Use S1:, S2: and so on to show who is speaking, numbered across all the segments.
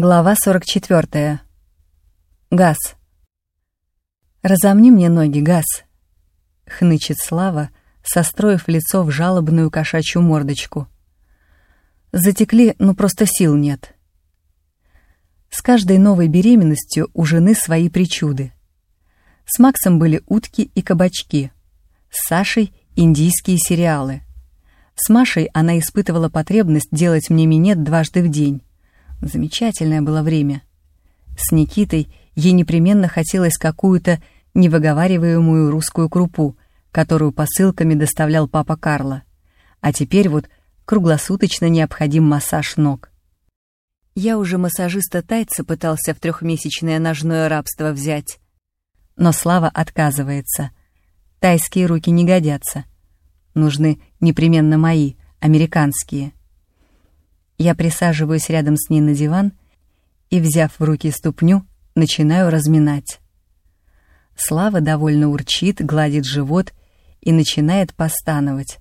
S1: Глава 44. Газ. «Разомни мне ноги, Газ!» — хнычет Слава, состроив лицо в жалобную кошачью мордочку. Затекли, ну просто сил нет. С каждой новой беременностью у жены свои причуды. С Максом были утки и кабачки, с Сашей — индийские сериалы. С Машей она испытывала потребность делать мне минет дважды в день Замечательное было время. С Никитой ей непременно хотелось какую-то невыговариваемую русскую крупу, которую посылками доставлял папа Карла. А теперь вот круглосуточно необходим массаж ног. Я уже массажиста Тайца пытался в трехмесячное ножное рабство взять. Но Слава отказывается. Тайские руки не годятся. Нужны непременно мои, американские. Я присаживаюсь рядом с ней на диван и, взяв в руки ступню, начинаю разминать. Слава довольно урчит, гладит живот и начинает постановать,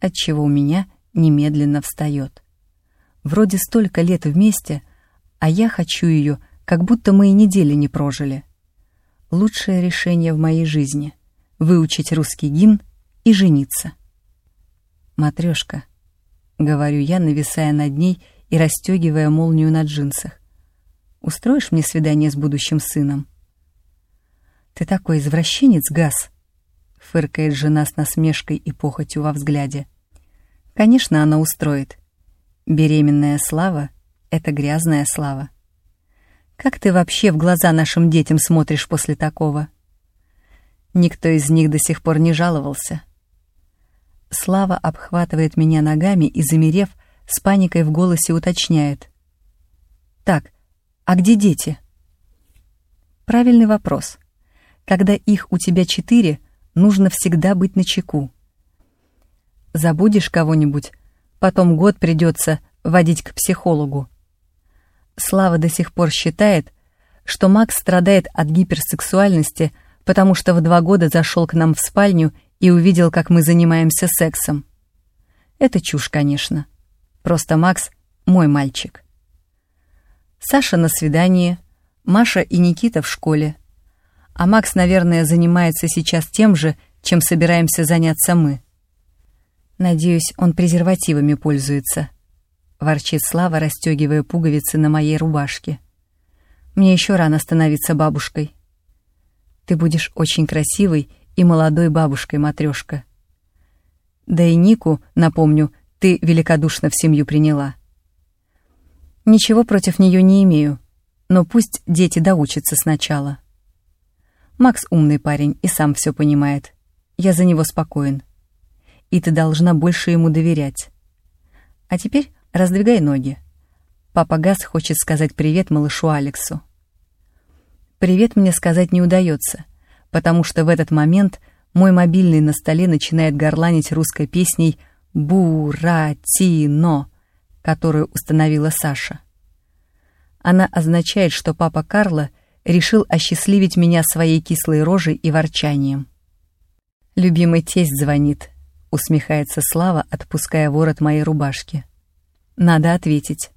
S1: отчего у меня немедленно встает. Вроде столько лет вместе, а я хочу ее, как будто мы и недели не прожили. Лучшее решение в моей жизни — выучить русский гимн и жениться. Матрешка, говорю я, нависая над ней и расстегивая молнию на джинсах. «Устроишь мне свидание с будущим сыном?» «Ты такой извращенец, Газ!» — фыркает жена с насмешкой и похотью во взгляде. «Конечно, она устроит. Беременная слава — это грязная слава. Как ты вообще в глаза нашим детям смотришь после такого?» Никто из них до сих пор не жаловался. Слава обхватывает меня ногами и, замерев, с паникой в голосе уточняет. «Так, а где дети?» Правильный вопрос. Когда их у тебя четыре, нужно всегда быть начеку. Забудешь кого-нибудь, потом год придется водить к психологу. Слава до сих пор считает, что Макс страдает от гиперсексуальности, потому что в два года зашел к нам в спальню и увидел, как мы занимаемся сексом. Это чушь, конечно. Просто Макс — мой мальчик. Саша на свидании, Маша и Никита в школе. А Макс, наверное, занимается сейчас тем же, чем собираемся заняться мы. Надеюсь, он презервативами пользуется. Ворчит Слава, расстегивая пуговицы на моей рубашке. Мне еще рано становиться бабушкой. Ты будешь очень красивой и молодой бабушкой-матрешка. Да и Нику, напомню, ты великодушно в семью приняла. Ничего против нее не имею, но пусть дети доучатся сначала. Макс умный парень и сам все понимает. Я за него спокоен. И ты должна больше ему доверять. А теперь раздвигай ноги. Папа Газ хочет сказать привет малышу Алексу. Привет мне сказать не удается потому что в этот момент мой мобильный на столе начинает горланить русской песней «Буратино», которую установила Саша. Она означает, что папа Карла решил осчастливить меня своей кислой рожей и ворчанием. «Любимый тесть звонит», — усмехается Слава, отпуская ворот моей рубашки. «Надо ответить».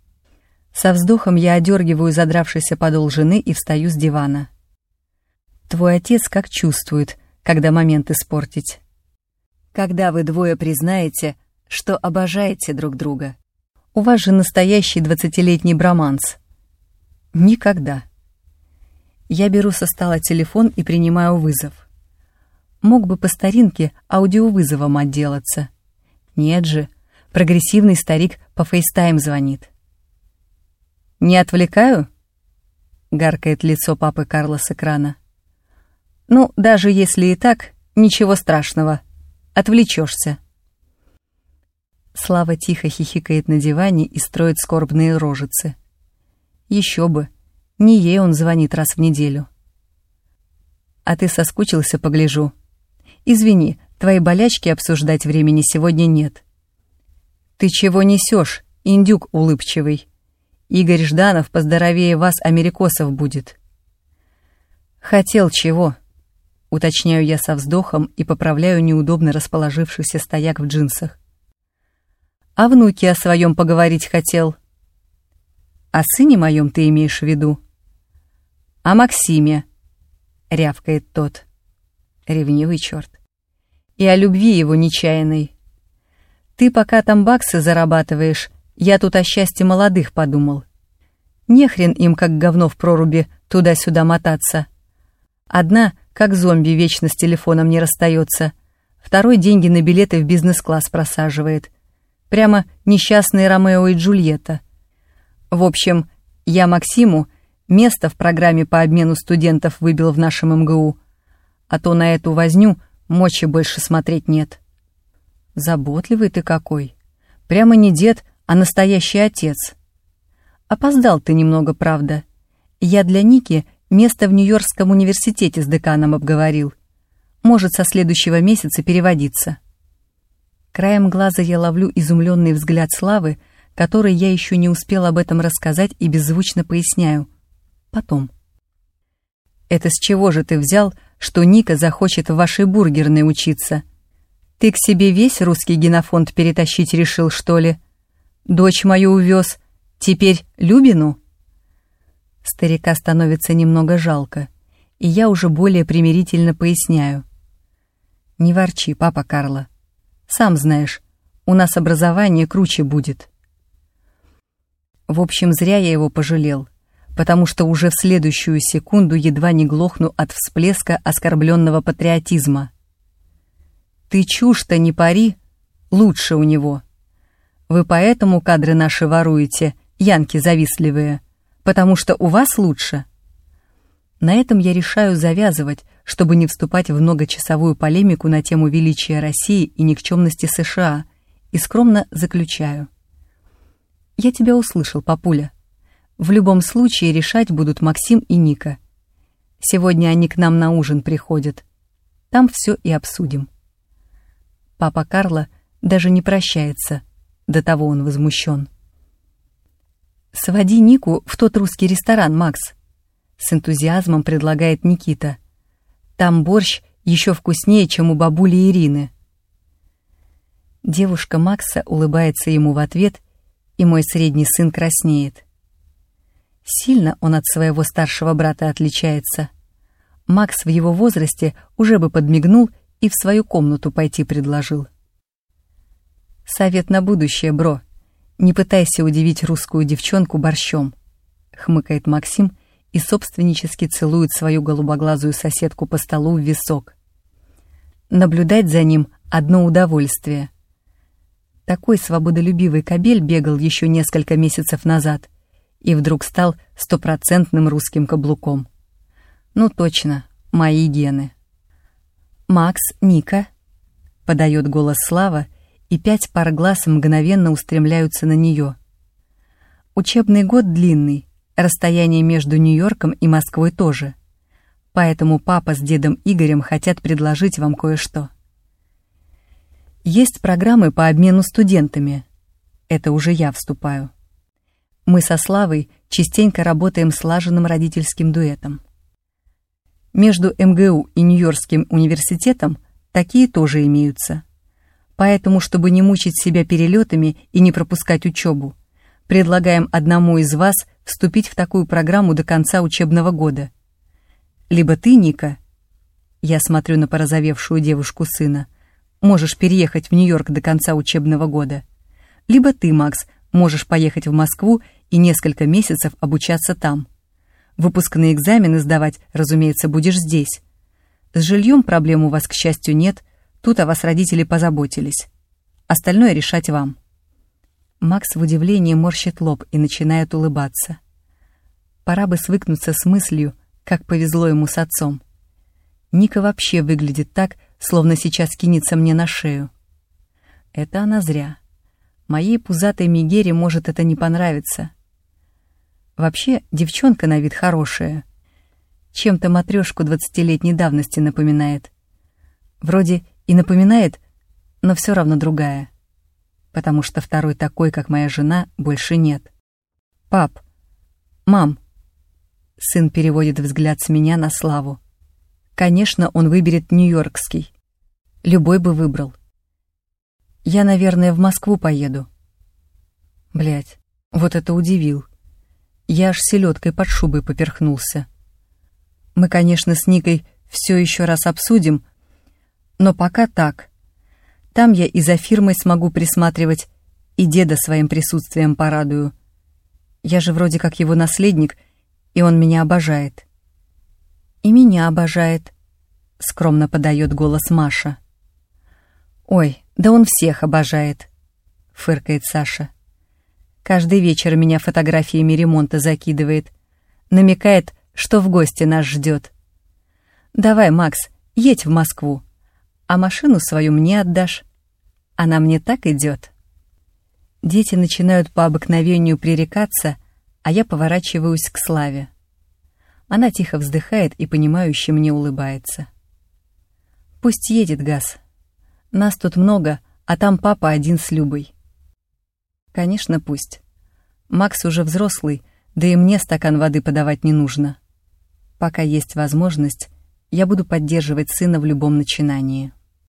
S1: Со вздохом я одергиваю задравшийся подол жены и встаю с дивана. Твой отец как чувствует, когда момент испортить. Когда вы двое признаете, что обожаете друг друга. У вас же настоящий двадцатилетний броманс. Никогда. Я беру со стола телефон и принимаю вызов. Мог бы по старинке аудиовызовом отделаться. Нет же, прогрессивный старик по FaceTime звонит. «Не отвлекаю?» — гаркает лицо папы Карла с экрана. Ну, даже если и так, ничего страшного. Отвлечешься. Слава тихо хихикает на диване и строит скорбные рожицы. Еще бы, не ей он звонит раз в неделю. А ты соскучился, погляжу. Извини, твои болячки обсуждать времени сегодня нет. Ты чего несешь, индюк улыбчивый? Игорь Жданов поздоровее вас, америкосов, будет. Хотел чего? Уточняю я со вздохом и поправляю неудобно расположившийся стояк в джинсах. А внуке о своем поговорить хотел. О сыне моем ты имеешь в виду? О Максиме, рявкает тот. Ревнивый черт. И о любви его нечаянной. Ты пока там баксы зарабатываешь, я тут о счастье молодых подумал. Нехрен им, как говно в проруби, туда-сюда мотаться. Одна, как зомби, вечно с телефоном не расстается. Второй деньги на билеты в бизнес-класс просаживает. Прямо несчастные Ромео и Джульетта. В общем, я Максиму место в программе по обмену студентов выбил в нашем МГУ. А то на эту возню мочи больше смотреть нет. Заботливый ты какой. Прямо не дед, а настоящий отец. Опоздал ты немного, правда. Я для Ники место в Нью-Йоркском университете с деканом обговорил. Может, со следующего месяца переводиться. Краем глаза я ловлю изумленный взгляд Славы, который я еще не успел об этом рассказать и беззвучно поясняю. Потом. «Это с чего же ты взял, что Ника захочет в вашей бургерной учиться?» Ты к себе весь русский генофонд перетащить решил, что ли? Дочь мою увез, теперь Любину?» Старика становится немного жалко, и я уже более примирительно поясняю. «Не ворчи, папа Карло. Сам знаешь, у нас образование круче будет». В общем, зря я его пожалел, потому что уже в следующую секунду едва не глохну от всплеска оскорбленного патриотизма. Ты чушь-то не пари, лучше у него. Вы поэтому кадры наши воруете, янки завистливые, потому что у вас лучше. На этом я решаю завязывать, чтобы не вступать в многочасовую полемику на тему величия России и никчемности США, и скромно заключаю. Я тебя услышал, папуля. В любом случае решать будут Максим и Ника. Сегодня они к нам на ужин приходят. Там все и обсудим. Папа Карло даже не прощается, до того он возмущен. «Своди Нику в тот русский ресторан, Макс», — с энтузиазмом предлагает Никита. «Там борщ еще вкуснее, чем у бабули Ирины». Девушка Макса улыбается ему в ответ, и мой средний сын краснеет. Сильно он от своего старшего брата отличается. Макс в его возрасте уже бы подмигнул и в свою комнату пойти предложил. «Совет на будущее, бро. Не пытайся удивить русскую девчонку борщом», — хмыкает Максим и собственнически целует свою голубоглазую соседку по столу в висок. Наблюдать за ним — одно удовольствие. Такой свободолюбивый кобель бегал еще несколько месяцев назад и вдруг стал стопроцентным русским каблуком. Ну точно, мои гены. «Макс, Ника», — подает голос Слава, и пять пар глаз мгновенно устремляются на нее. Учебный год длинный, расстояние между Нью-Йорком и Москвой тоже. Поэтому папа с дедом Игорем хотят предложить вам кое-что. Есть программы по обмену студентами. Это уже я вступаю. Мы со Славой частенько работаем слаженным родительским дуэтом. Между МГУ и Нью-Йоркским университетом такие тоже имеются. Поэтому, чтобы не мучить себя перелетами и не пропускать учебу, предлагаем одному из вас вступить в такую программу до конца учебного года. Либо ты, Ника, я смотрю на порозовевшую девушку сына, можешь переехать в Нью-Йорк до конца учебного года. Либо ты, Макс, можешь поехать в Москву и несколько месяцев обучаться там. Выпускные экзамены сдавать, разумеется, будешь здесь. С жильем проблем у вас, к счастью, нет. Тут о вас родители позаботились. Остальное решать вам». Макс в удивлении морщит лоб и начинает улыбаться. Пора бы свыкнуться с мыслью, как повезло ему с отцом. Ника вообще выглядит так, словно сейчас кинется мне на шею. Это она зря. Моей пузатой Мигере может это не понравиться. Вообще, девчонка на вид хорошая. Чем-то матрешку двадцатилетней давности напоминает. Вроде и напоминает, но все равно другая. Потому что второй такой, как моя жена, больше нет. «Пап! Мам!» Сын переводит взгляд с меня на Славу. Конечно, он выберет Нью-Йоркский. Любой бы выбрал. Я, наверное, в Москву поеду. Блять, вот это удивил. Я аж селедкой под шубой поперхнулся. Мы, конечно, с Никой все еще раз обсудим, но пока так. Там я и за фирмой смогу присматривать, и деда своим присутствием порадую. Я же вроде как его наследник, и он меня обожает. И меня обожает, скромно подает голос Маша. Ой, да он всех обожает, фыркает Саша. Каждый вечер меня фотографиями ремонта закидывает, намекает, что в гости нас ждет. Давай, Макс, едь в Москву, а машину свою мне отдашь. Она мне так идет. Дети начинают по обыкновению пререкаться, а я поворачиваюсь к Славе. Она тихо вздыхает и, понимающе мне улыбается. Пусть едет газ. Нас тут много, а там папа один с Любой. Конечно, пусть. Макс уже взрослый, да и мне стакан воды подавать не нужно. Пока есть возможность, я буду поддерживать сына в любом начинании.